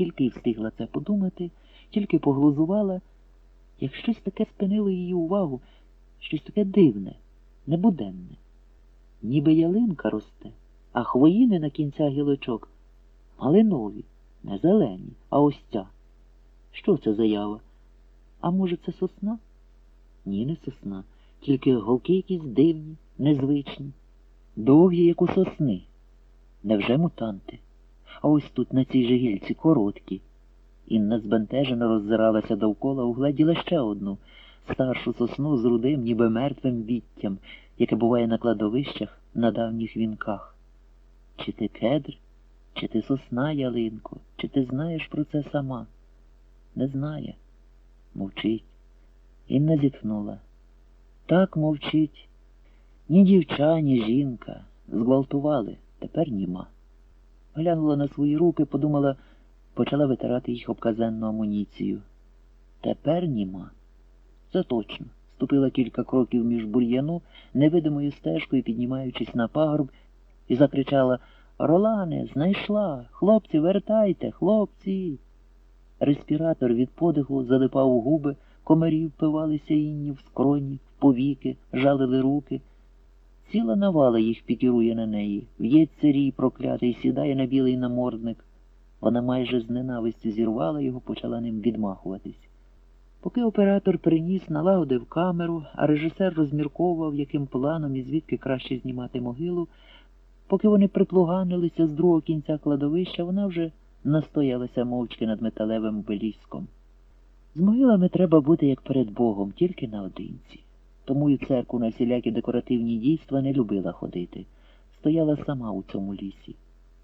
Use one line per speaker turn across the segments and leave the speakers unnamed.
тільки й встигла це подумати, тільки поглузувала, як щось таке спинило її увагу, щось таке дивне, небуденне. Ніби ялинка росте, а хвоїни на кінцях гілочок малинові, не зелені, а ось ця. Що це за ява? А може, це сосна? Ні, не сосна, тільки голки якісь дивні, незвичні, довгі, як у сосни. Невже мутанти? А ось тут, на цій же гільці, короткі. Інна збентежено роззиралася довкола, угледіла ще одну старшу сосну з рудим, ніби мертвим віттям, яке буває на кладовищах на давніх вінках. Чи ти кедр, чи ти сосна, ялинко, чи ти знаєш про це сама? Не знає. Мовчить. Інна зітхнула. Так мовчить. Ні дівча, ні жінка. Зґвалтували, тепер німа. Глянула на свої руки, подумала, почала витирати їх об казенну амуніцію. Тепер німа. Це точно. Ступила кілька кроків між бур'яну, невидимою стежкою, піднімаючись на пагорб, і закричала Ролане, знайшла. Хлопці, вертайте, хлопці. Респіратор від подиху залипав у губи, комарі впивалися інні в скроні, в повіки, жалили руки. Ціла навала їх пікірує на неї, в'ється рій проклятий, сідає на білий намордник. Вона майже з ненависті зірвала його, почала ним відмахуватись. Поки оператор приніс, налагодив камеру, а режисер розмірковував, яким планом і звідки краще знімати могилу, поки вони приплуганилися з другого кінця кладовища, вона вже настоялася мовчки над металевим обеліском. З могилами треба бути як перед Богом, тільки наодинці. Тому і церкву на всілякі декоративні дійства не любила ходити. Стояла сама у цьому лісі,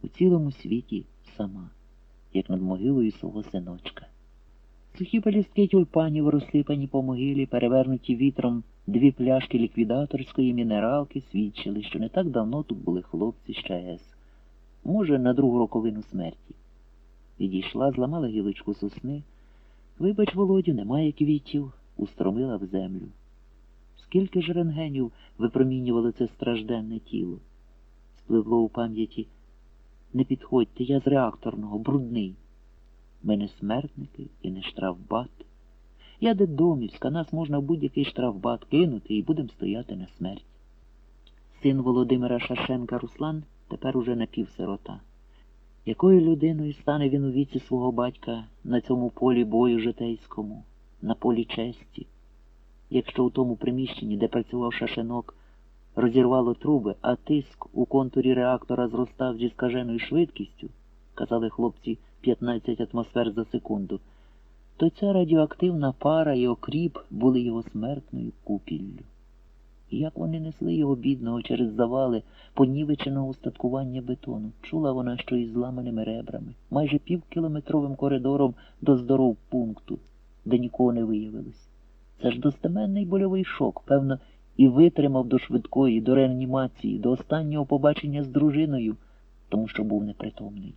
у цілому світі сама, як над могилою свого синочка. Сухі пелюстки тюльпанів, розсипані по могилі, перевернуті вітром дві пляшки ліквідаторської мінералки, свідчили, що не так давно тут були хлопці з ЧАЕС. Може, на другу роковину смерті. Відійшла, зламала гілочку сосни. Вибач, Володю, немає квітів, устромила в землю. Скільки ж рентгенів випромінювало це стражденне тіло? Спливло у пам'яті. Не підходьте, я з реакторного, брудний. Ми не смертники і не штрафбат. Я дедомівська, нас можна будь-який штрафбат кинути і будемо стояти на смерть. Син Володимира Шашенка Руслан тепер уже напівсирота. Якою людиною стане він у віці свого батька на цьому полі бою житейському, на полі честі? Якщо у тому приміщенні, де працював шашенок, розірвало труби, а тиск у контурі реактора зростав зі скаженою швидкістю, казали хлопці 15 атмосфер за секунду, то ця радіоактивна пара і окріп були його смертною купіллю. І як вони несли його бідного через завали понівеченого устаткування бетону, чула вона, що із зламаними ребрами, майже півкілометровим коридором до здоров пункту, де нікого не виявилось. Це ж достеменний больовий шок, певно, і витримав до швидкої, до реанімації, до останнього побачення з дружиною, тому що був непритомний.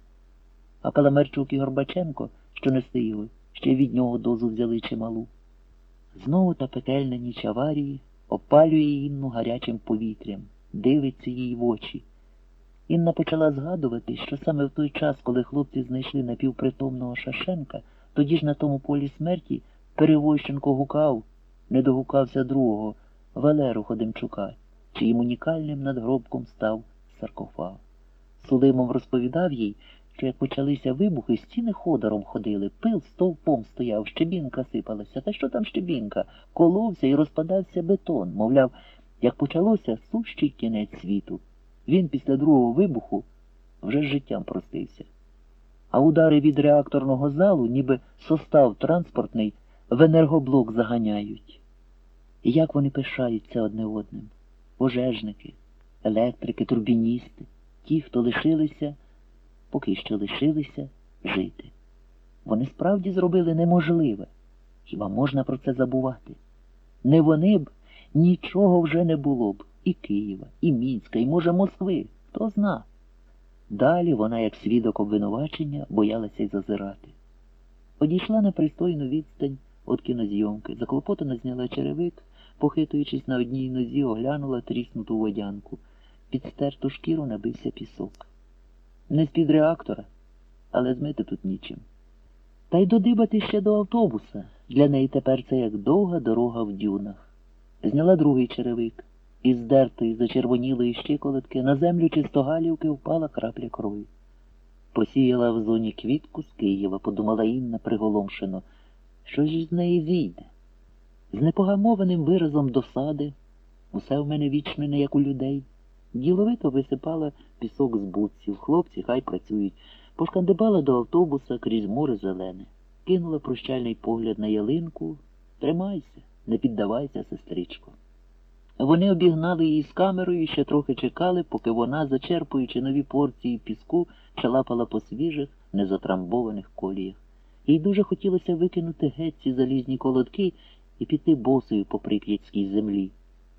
А Каламерчук і Горбаченко, що несли його, ще від нього дозу взяли чималу. Знову та пекельна ніч аварії опалює Інну гарячим повітрям, дивиться їй в очі. Інна почала згадувати, що саме в той час, коли хлопці знайшли напівпритомного Шашенка, тоді ж на тому полі смерті Перевойщенко гукав, не догукався другого, Валеру Ходимчука, чиїм унікальним надгробком став саркофаг. Сулимов розповідав їй, що як почалися вибухи, стіни ходором ходили, пил стовпом стояв, щебінка сипалася. Та що там щебінка? Коловся і розпадався бетон. Мовляв, як почалося сущий кінець світу. Він після другого вибуху вже з життям простився. А удари від реакторного залу, ніби состав транспортний, в енергоблок заганяють. І як вони пишаються одне одним? Пожежники, електрики, турбіністи, ті, хто лишилися, поки що лишилися жити. Вони справді зробили неможливе. Хіба можна про це забувати? Не вони б нічого вже не було б і Києва, і Мінська, і, може, Москви, хто зна. Далі вона, як свідок обвинувачення, боялася й зазирати. Одійшла на пристойну відстань від кінозйомки, заклопотано зняла черевик, похитуючись на одній нозі, оглянула тріснуту водянку. Під стерту шкіру набився пісок. Не з-під реактора, але змити тут нічим. Та й додибати ще до автобуса. Для неї тепер це як довга дорога в дюнах. Зняла другий черевик. Із здертої, зачервонілої щиколотки на землю чистогалівки впала крапля крові. Посіяла в зоні квітку з Києва, подумала Інна приголомшено. Що ж з неї зійде? З непогамованим виразом досади, усе в мене вічне, не як у людей. Діловито висипала пісок з бутців, хлопці хай працюють, пошкандибала до автобуса крізь море зелене, кинула прощальний погляд на ялинку. Тримайся, не піддавайся, сестричко. Вони обігнали її з камерою і ще трохи чекали, поки вона, зачерпуючи нові порції піску, чалапала по свіжих, незатрамбованих коліях. Їй дуже хотілося викинути геть ці залізні колодки і піти босою по прип'ятській землі.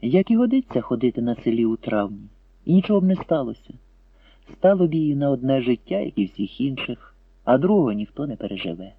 Як і годиться ходити на селі у травні, і нічого б не сталося. Стало б її на одне життя, як і всіх інших, а другого ніхто не переживе.